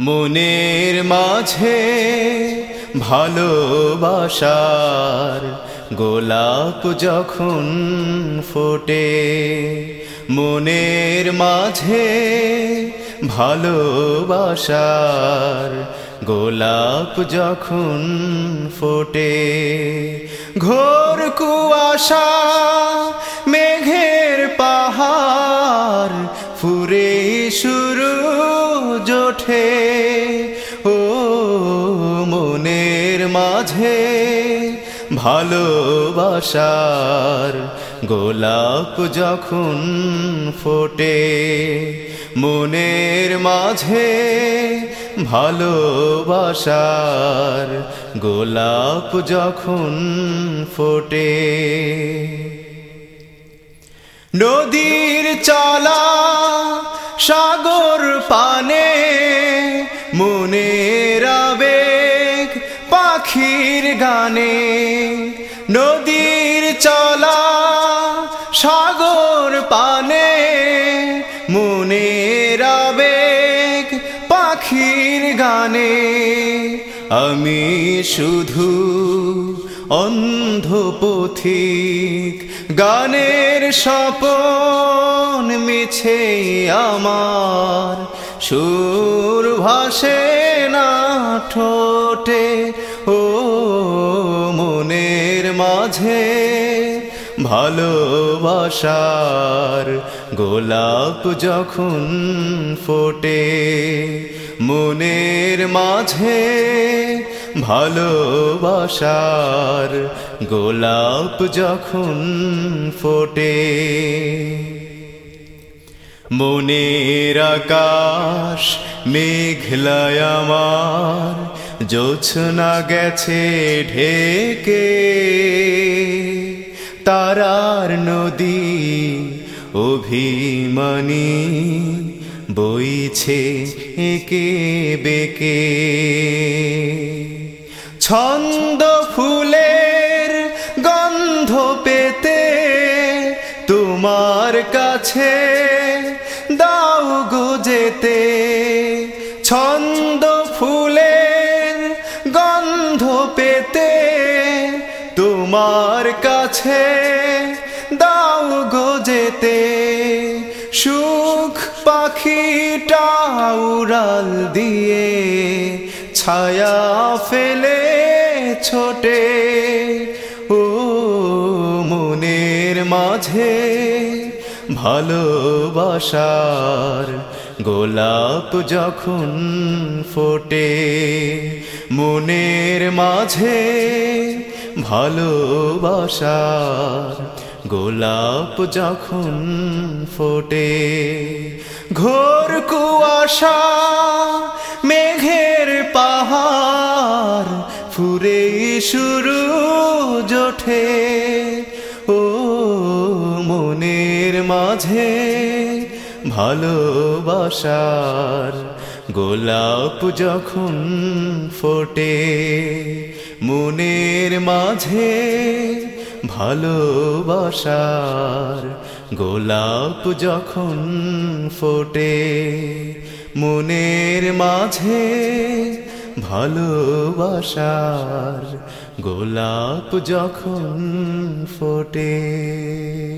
মনের মাঝে ভালোবাসার গোলাপ যখন ফোটে, মনের মাঝে ভালোবাসার গোলাপ যখন ফোটে, ঘোর কুয়াশা, মেঘের পাহাড় ফুরে শুরু জোঠে, ও মনের মাঝে ভালোবাসার গোলাপ যখন ফোটে, মনের মাঝে ভালোবাসার গোলাপ যখন ফোটে। নদীর চলা সাগর পানে মনের আবেগ পাখির গানে, নদীর চলা সাগর পানে, মনের আবেগ পাখির গানে, আমি শুধু অন্ধ পথিক গানের স্বপন মিছে আমার সুর ভাসে না ঠোঁটে, ও মনের মাঝে ভালোবাসার গোলাপ যখন ফোটে, মনের মাঝে ভালোবাসার গোলাপ যখন ফোটে। মনের আকাশ, মেঘলায় আমার, জোছনা গেছে ঢেকে। তারার নদী অভিমানী বইছে একে বেকে। ছন্দ ফুলের গন্ধ পেতে তোমার কাছে গো ছন্দ ফুলের গন্ধ পেতে তোমার কাছে দাও গো যেতে। সুখ পাখিটা উড়াল দিয়ে ছায়া ফেলে ছোটে। ও মনের মাঝে ভালোবাসার গোলাপ যখন ফোটে, মনের মাঝে ভালোবাসার গোলাপ যখন ফোটে, ঘোর কুয়াশা, মেঘের পাহাড় ফুরে শুরু জোঠে মনের মাঝে ভালোবাসার গোলাপ যখন ফোটে, মনের মাঝে ভালোবাসার গোলাপ যখন ফোটে, মনের মাঝে ভালোবাসার গোলাপ যখন ফোটে।